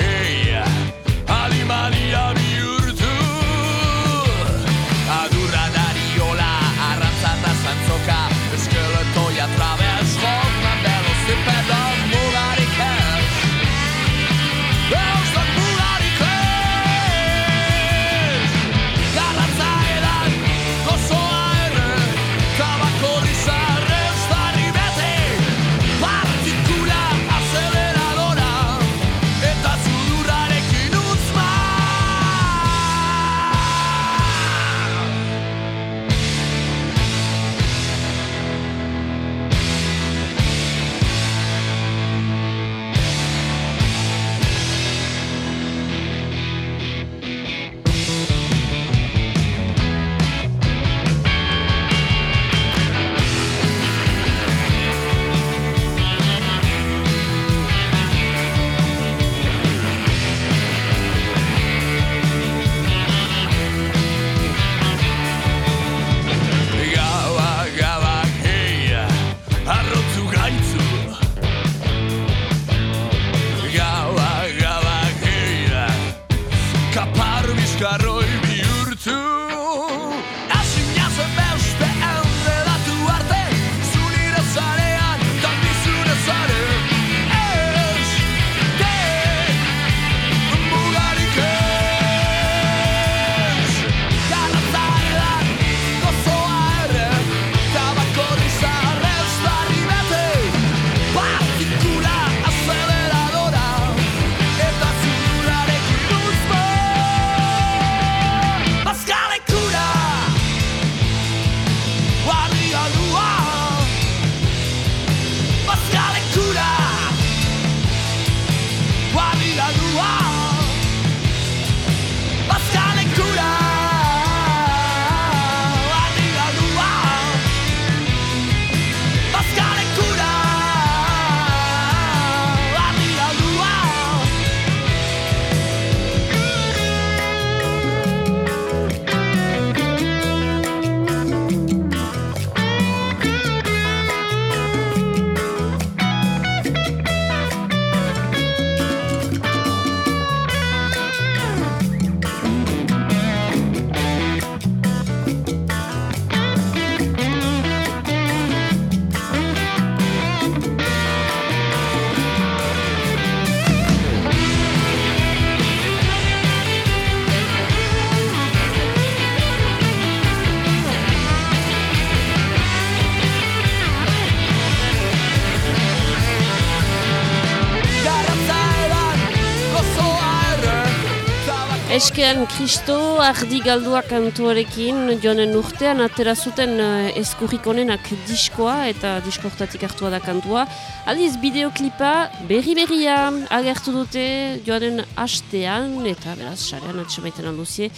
Eskean kristo ardi galdua kantuarekin joanen urtean atera zuten uh, eskurrik onenak diskoa eta diskortatik hartua da kantua. Aldiz bideoklipa berri berria agertu dute joanen hastean eta beraz sarean atxamaiten alduzie.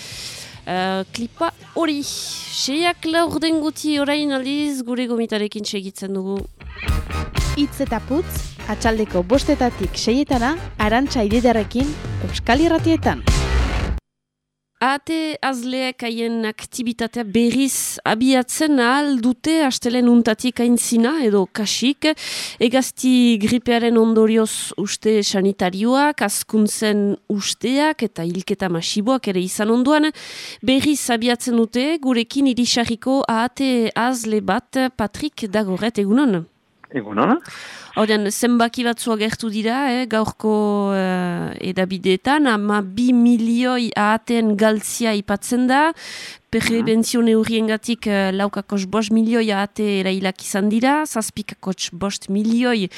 Uh, klipa hori, seiak laur guti orain aldiz gure gomitarekin segitzen dugu. Itz eta putz, atxaldeko bostetatik seietana, arantxa ididarekin, Euskal Irratietan. Ate azleek haien aktibitatea berriz abiatzen ahal dute astelen untatik aintzina edo kasik. Egazti gripearen ondorioz uste sanitarioak, askuntzen usteak eta hilketa masiboak ere izan onduan. Berriz abiatzen dute gurekin irisarriko ahate azle bat Patrick Dagoret egunon. Egunon? Horren, zenbaki batzu agertu dira, eh, gaurko eh, edabideetan, ama bi milioi ahateen galtzia ipatzen da, Prebentzio neurriengatik uh, laukakos bost milioi ate erailak izan dira, zazpikakos bost milioi.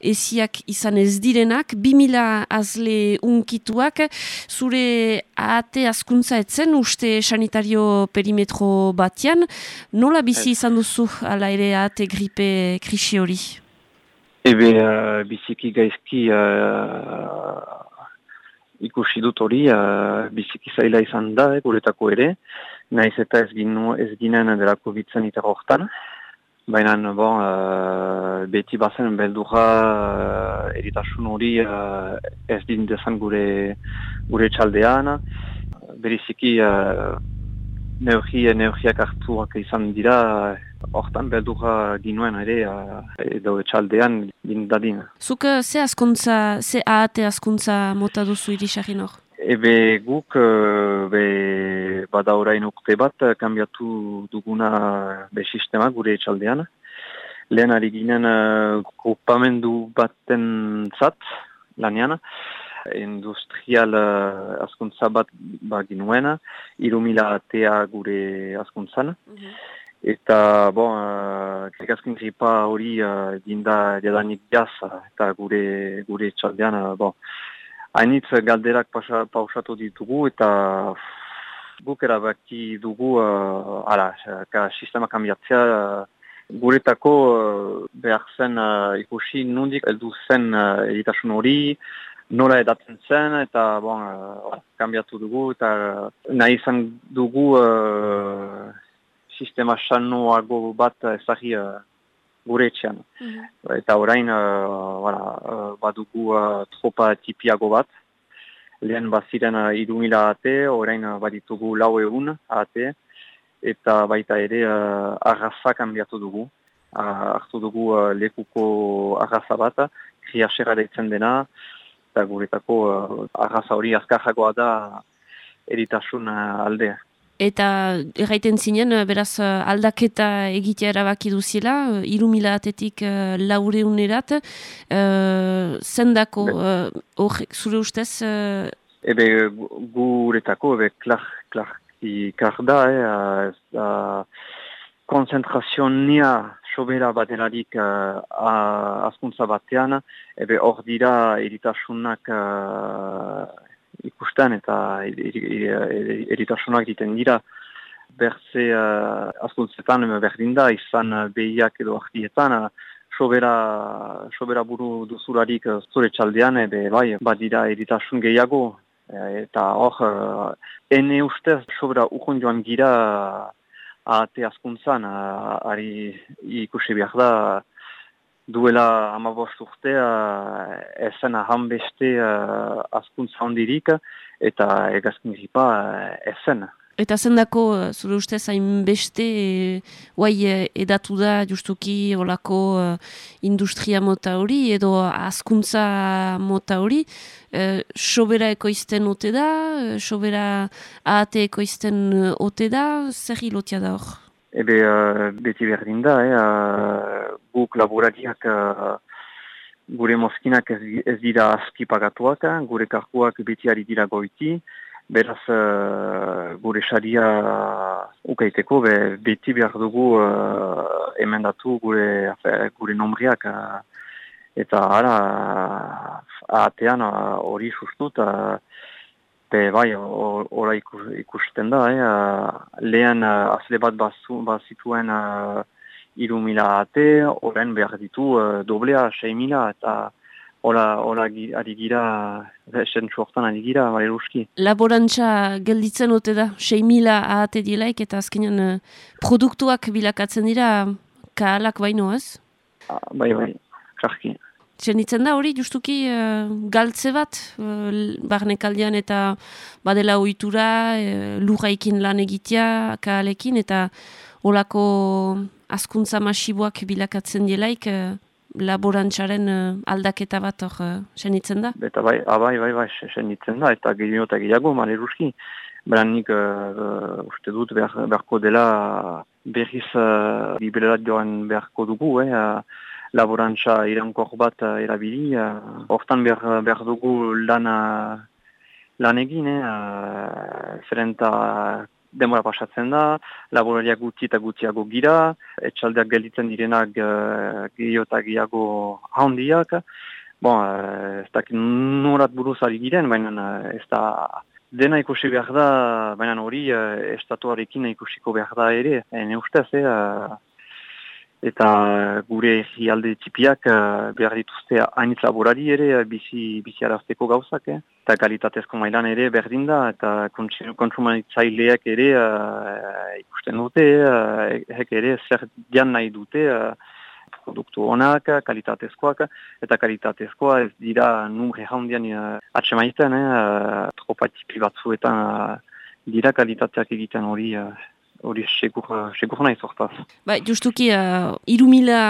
Eziak izan ez direnak, bi mila azle unkituak, zure ate askuntza etzen uste sanitario perimetro batian, nola bizi izan duzu ala ere ate gripe krisi hori? Ebe, uh, biziki gaizki uh, ikusi dut hori, uh, biziki zaila izan da, eh, guretako ere, naiz eta ez, ginu, ez ginen dela COVID-19 hortan. Baina, bon, uh, beti bazen beldurra uh, eritasun hori uh, ez din dezan gure, gure txaldean. Beriziki, uh, neurri, neurriak hartuak izan dira, hortan beldurra ginuen ere, uh, edo txaldean din dadin. Zuk ze askuntza, ze ahate askuntza mota duzu irisagin hor? Ebe guk, uh, be, bada orain urte bat, uh, kambiatu duguna be sistema gure etxaldean. Lehen ari ginen uh, grupamendu baten zat, lanean, industrial uh, askuntza bat ba ginuen, irumila atea gure askuntzan. Eta, bon, uh, gripa hori uh, dinda jadanik jaz, eta gure, gure etxaldean, uh, bon, Hainitz galderak pasa, pausatu ditugu eta guk erabaki dugu uh, ala, ka, sistema kambiatzea uh, guretako uh, behar zen uh, ikusi nundik eldu zen uh, editasun hori, nola edatzen zen eta bon, uh, kambiatu dugu eta uh, nahi izan dugu uh, sistema sanoago bat ezagri uh, gure etxean. Eta orain, uh, voilà, uh, badugu uh, tropa tipiago bat. Lehen baziren uh, idumila ate, orain uh, baditugu lau egun ate. Eta baita ere uh, arraza kanbiatu dugu. Uh, hartu dugu uh, lekuko arraza bat, kriasera deitzen dena. Eta guretako uh, arraza hori azkarragoa da eritasun uh, aldea. Eta erraiten zinen, beraz aldaketa egitea erabaki duzila, iru mila atetik uh, laureunerat, uh, zendako, uh, zure ustez? Uh... Ebe guretako, ebe klar, klar, ikar da, eh, uh, konzentrazionia sobera baterarik uh, askuntza batean, ebe hor dira eritasunak uh, ikusten eta eritasunak egiten dira. Berze uh, askuntzetan berdin da, izan behiak edo artietan, uh, sobera, sobera buru duzularik uh, zure txaldean, ebe bai, bat dira eritasun gehiago, eta hor, uh, ene ustez sobera ukon joan gira ahate askuntzan, ari ikusi behar da, duela amabost urtea ezen ahan beste uh, askuntza handirik eta egazkin gripa ezen. Eta zendako, zure uste zain beste, guai edatu da justuki olako industria mota hori edo askuntza mota hori, e, sobera ekoizten ote da, sobera ahate ekoizten ote da, zer hilotia da hor? Ebe, uh, beti berdin da, eh, uh, guk laborariak uh, gure mozkinak ez, ez dira aski pagatuak, gure karkuak beti ari dira goiti, beraz uh, gure xaria ukaiteko, be, beti behar dugu uh, emendatu gure, afe, gure nombriak, uh, eta ara, atean hori uh, sustut, uh, Be, bai, ora ikusten da, eh? lehen uh, azle bat bazituen uh, iru mila ate, horren behar ditu uh, doblea, sei mila, eta ora, ora ari gira, esen txuartan ari gira, bai ruski. Laborantza gelditzen ote da, sei mila ate dilaik, eta azkenean uh, produktuak bilakatzen dira, kaalak baino ez? Ah, bai, bai, klarki. Zenditzen da hori justuki uh, galtze bat, uh, barnekaldean eta badela ohitura uh, lurraikin lan egitea, kaalekin, eta olako askuntza masiboak bilakatzen dielaik uh, laborantzaren aldaketa bat hor uh, da? Eta bai, abai, bai, bai, bai da, eta gehiago eta gehiago, male ruski. Beranik uh, uste dut beharko dela berriz uh, bibelat joan beharko dugu, eh, laborantza irankor bat uh, erabili. Uh, hortan behar, behar dugu lan, lan egin, eh? uh, zerenta demora pasatzen da, laborariak gutxi eta gutxiago gira, etxaldeak gelditzen direnak gehiago eta handiak. Bon, ez dakit norat buruz ari giren, baina ez da dena ikusi behar da, baina hori estatuarekin ikusiko behar da ere, ene ustez, eh, eta gure alde txipiak uh, behar dituzte hainitz laborari ere uh, bizi, bizi arazteko gauzak, eh? eta kalitatezko mailan ere berdin da, eta kontsumatzaileak ere uh, ikusten dute, uh, hek ere zer dian nahi dute, produktu onak, kalitatezkoak, eta kalitatezkoa ez dira numre handian uh, atsemaiten, eh, tropa tipi batzuetan uh, dira kalitateak egiten hori uh, hori segur, segur nahi zortaz. Ba, justuki, uh, irumila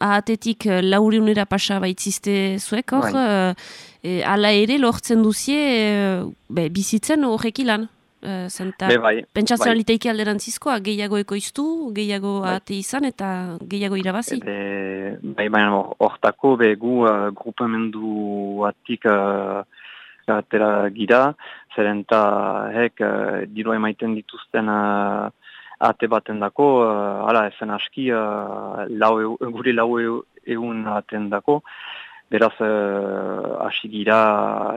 ahatetik uh, laurionera pasa baitzizte zuek, hor, bai. uh, ala ere lortzen duzie uh, bizitzen horrek ilan? Uh, zenta, Be, bai, pentsatzen bai. aliteiki alderantzizkoa, gehiago ekoiztu, gehiago bai. ahate izan eta gehiago irabazi? Be, bai, baina hortako be gu uh, grupamendu atik uh, atera gira, zeren eta hek uh, diru emaiten dituzten uh, ate baten dako, uh, ala ezen aski, uh, lau gure lau egun aten dako, beraz uh, hasi gira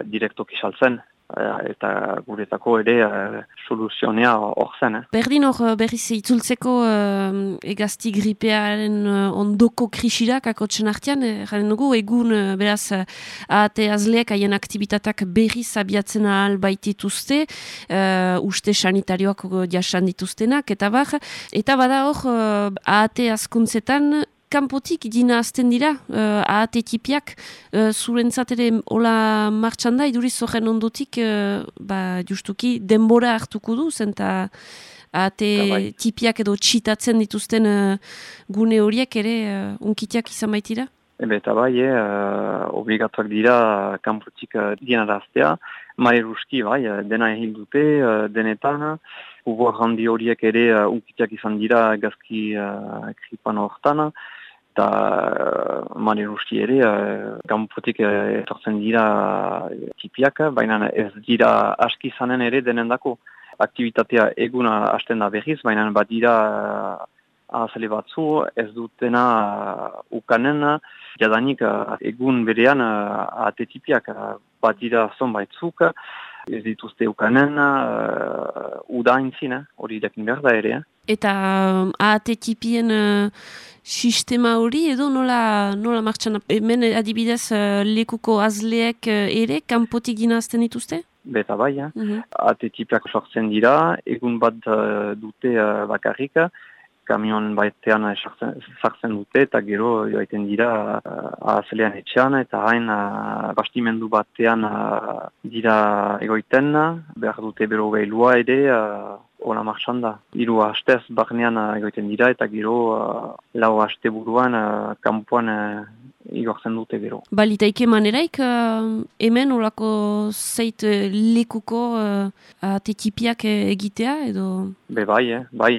direktoki saltzen, eta guretako ere uh, soluzionea hor zen. Eh. Berdin hor berriz itzultzeko uh, egazti gripearen uh, ondoko krisirak akotzen artean, jaren dugu egun uh, beraz uh, ahate azleak haien aktivitatak berriz abiatzen ahal baitituzte, uh, uste sanitarioak jasan dituztenak, eta bar, eta bada hor uh, ahate azkuntzetan kanpotik dina azten dira, uh, ahate tipiak, uh, zurentzat ere hola martxan da, iduriz zoren ondotik, uh, ba, justuki, denbora hartuko du, zenta ahate bai. tipiak edo txitatzen dituzten uh, gune horiek ere uh, unkitiak izan baitira? Ebe eta bai, eh, uh, obligatuak dira kanpotik uh, dina daztea, ruski bai, dena egin dute, denetan, Ugo handi horiek ere uh, unkitiak izan dira gazki uh, kripan hortan, eta uh, mani rusti ere, uh, uh, etortzen dira uh, tipiak, baina ez dira aski zanen ere denendako. Aktivitatea eguna hasten da behiz, baina bat dira uh, ahazale batzu, ez dutena uh, ukanen, jadanik uh, egun berean uh, ate tipiak, uh, bat dira zonbaitzuk, ez dituzte ukanen, uh, uda intzin, hori dekin behar da ere. Eta um, ahate tipien sistema hori edo nola, nola martxan, hemen adibidez uh, lekuko azleek uh, ere, kanpotik dinazten dituzte? Beta bai, eh? uh -huh. sortzen dira, egun bat uh, dute uh, bakarrik, kamion baitean sartzen dute eta gero joaiten dira uh, azlean etxean eta hain uh, bastimendu batean uh, dira egoiten, behar dute bero gailua ere, Ola marxan da. Iru hastez barnean egoiten dira eta gero lau haste buruan uh, igortzen dute gero. Balitaike maneraik uh, hemen olako zeit uh, lekuko uh, tetipiak egitea edo? Be bai, eh, bai.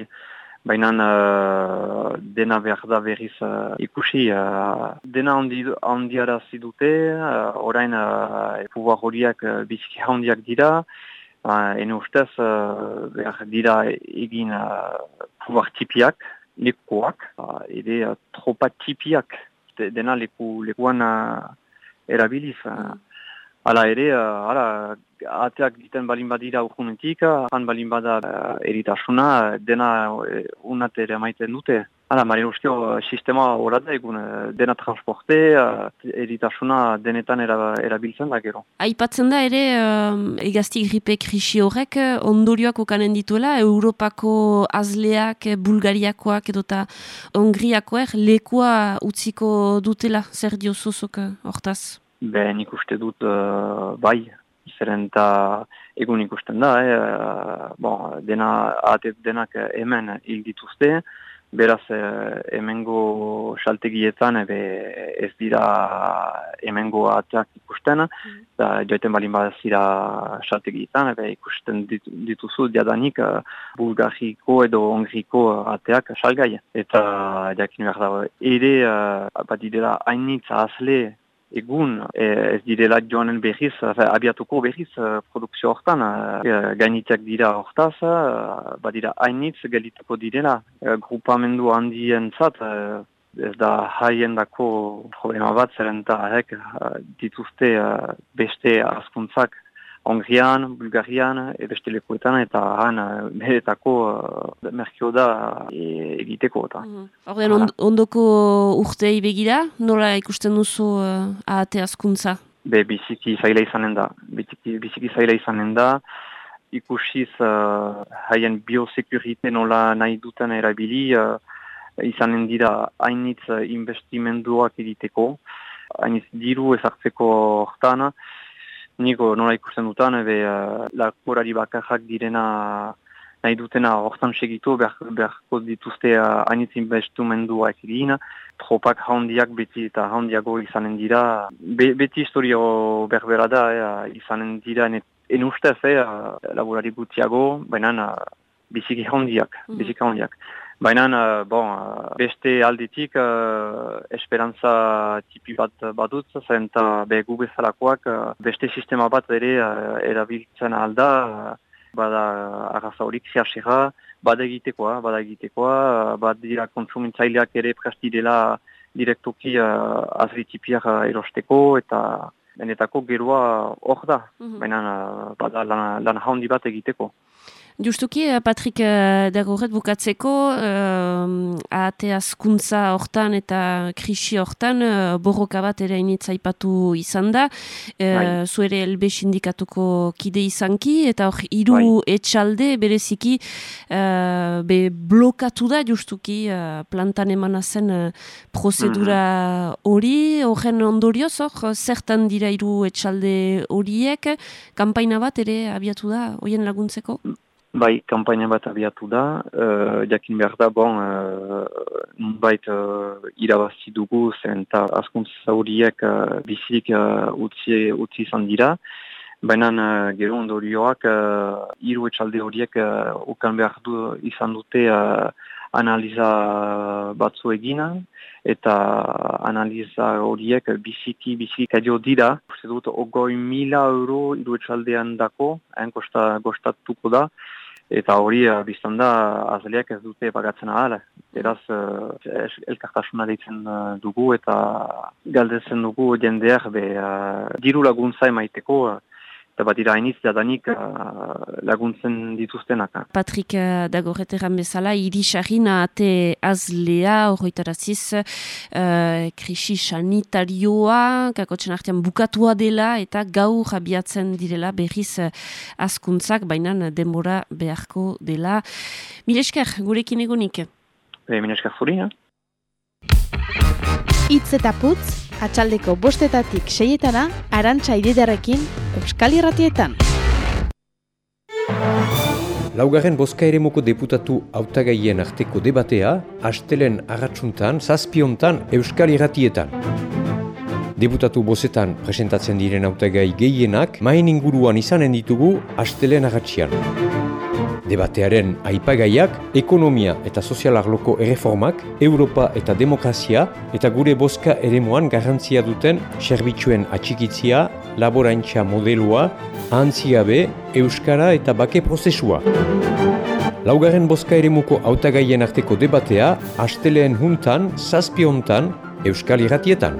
Baina uh, dena behar da berriz uh, ikusi. Uh, dena handi, handiarazi dute, uh, orain uh, horiak uh, biziki handiak dira, Ba, ene ustez, uh, behar dira egin uh, pouvoir tipiak, lekuak, uh, ere uh, tropa tipiak, dena leku, lekuan uh, erabiliz. Uh, Hala ere, uh, ala, ateak diten balin badira urkunetik, han balin bada uh, eritasuna, dena unat ere dute. Hala, mare usteo, sistema horat egun, dena transporte, eritasuna denetan erabiltzen da gero. Aipatzen da ere, egazti gripe krisi horrek, ondorioak okanen dituela, Europako azleak, Bulgariakoak edota Hongriakoak lekua utziko dutela, zer diozuzok hortaz? Be, nik dut, uh, bai, zeren eta egun ikusten da, eh, bon, dena, denak hemen hil dituzte, beraz eh, hemengo saltegietan ebe ez dira hemengo ateak ikusten, da joiten balin badazira saltegietan, ebe ikusten dituzu diadanik uh, bulgariko edo ongriko ateak salgai. Eta jakin behar da, ere uh, bat idela hainitza azle egun eh, ez direla joanen behiz, eh, abiatuko behiz eh, produkzio hortan, eh, gainiteak dira hortaz, eh, badira hainitz gelituko direla, eh, grupamendu handien zat, eh, ez da haien dako problema bat, zeren eta eh, dituzte eh, beste askuntzak Hongrian, Bulgarian, e beste lekuetan, eta han eh, beretako uh, merkio da e, egiteko. Eta. Horren on, ondoko urtei begira, nola ikusten duzu uh, ahate askuntza? Be, biziki zaila izanen da. Biziki, biziki zaila izanen da. Ikusiz uh, haien biosekurite nola nahi duten erabili, uh, izanen dira hainitz investimenduak egiteko, hainitz diru ezartzeko hortan, Niko nola ikusten dutan, ebe uh, lakorari bakarrak direna nahi dutena hortan segitu, beharko dituzte uh, hainitz investimendua egin, tropak handiak beti eta handiago izanen dira. Be, beti historio berbera da, eh, izanen dira en ustez, eh, laborari gutiago, baina uh, biziki handiak, mm -hmm. biziki handiak. Baina, uh, bon, uh, beste aldetik, uh, esperantza tipi bat badut, zen eta begu bezalakoak, uh, beste sistema bat ere uh, erabiltzen alda, uh, bada arraza horik ziasera, bada egitekoa, bada egitekoa, uh, bada dira konsumentzaileak ere prestidela direktoki uh, azritipiak uh, erosteko, eta benetako geroa hor da, mm -hmm. baina uh, bada lan, lan handi bat egiteko. Justuki, eh, Patrik uh, dagoret bukatzeko, uh, ahate askuntza hortan eta krisi hortan, uh, borroka bat ere initza ipatu izan da, uh, zuere elbe sindikatuko kide izanki, eta hor, iru bai. etxalde bereziki uh, be blokatu da justuki uh, plantan emana zen uh, prozedura mhm. hori, horren ondorioz, hor, zertan dira iru etxalde horiek, kampaina bat ere abiatu da, hoien laguntzeko? Bai, kampaina bat abiatu da, uh, jakin behar da, bon, uh, nunbait uh, irabazi dugu zen eta askuntz zauriek uh, bizik uh, utzi, utzi izan dira. Baina uh, gero ondorioak, uh, iru etxalde horiek uh, ukan behar du izan dute uh, analiza batzu egina, eta analiza horiek biziki, biziki kadio dira. Uste dut, ogoi mila euro iru etxaldean dako, hain kostatuko da, Eta hori uh, biztan da azaleak ez dute pagatzen ahal. Eraz uh, elkartasuna deitzen uh, dugu eta galdetzen dugu jendeak be uh, diru laguntza emaiteko uh, eta bat dira hainitz dadanik uh, laguntzen dituztenak. Patrik uh, dagorreteran bezala, irisarina ate azlea, horretaraziz, uh, krisi sanitarioa, kakotxen artean bukatua dela, eta gaur abiatzen direla berriz uh, askuntzak, baina denbora beharko dela. Milesker, gurekin egonik? E, Milesker zuri, eh? Itz eta putz, atxaldeko bostetatik seietana, arantxa ididarekin, Euskal Irratietan. Laugarren boska ere deputatu autagaien arteko debatea, astelen agatsuntan, zazpiontan, Euskal Irratietan. Deputatu bozetan presentatzen diren autagai gehienak, main inguruan izanen ditugu astelen agatsian. Debatearen aipagaiak, ekonomia eta sozialarloko erreformak, Europa eta demokrazia eta gure boska eremuan garrantzia duten serbitzuen atxikitzia, laborantza modelua, ahantziabe, euskara eta bake prozesua. Laugarren boska eremuko autagaien arteko debatea, asteleen juntan, zazpiontan, euskal irratietan.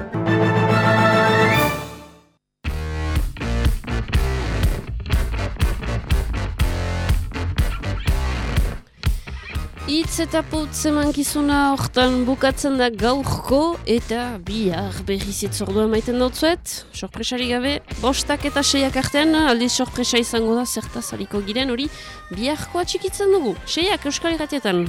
Itz eta putz emankizuna hortan bukatzen da gaurko eta bihar berriz itzordua maiten dautzuet. Sorpresari gabe, bostak eta seiak artean, aldiz sorpresa izango da zertaz aliko giren hori biharkoa txikitzen dugu. Seiak euskal irratietan.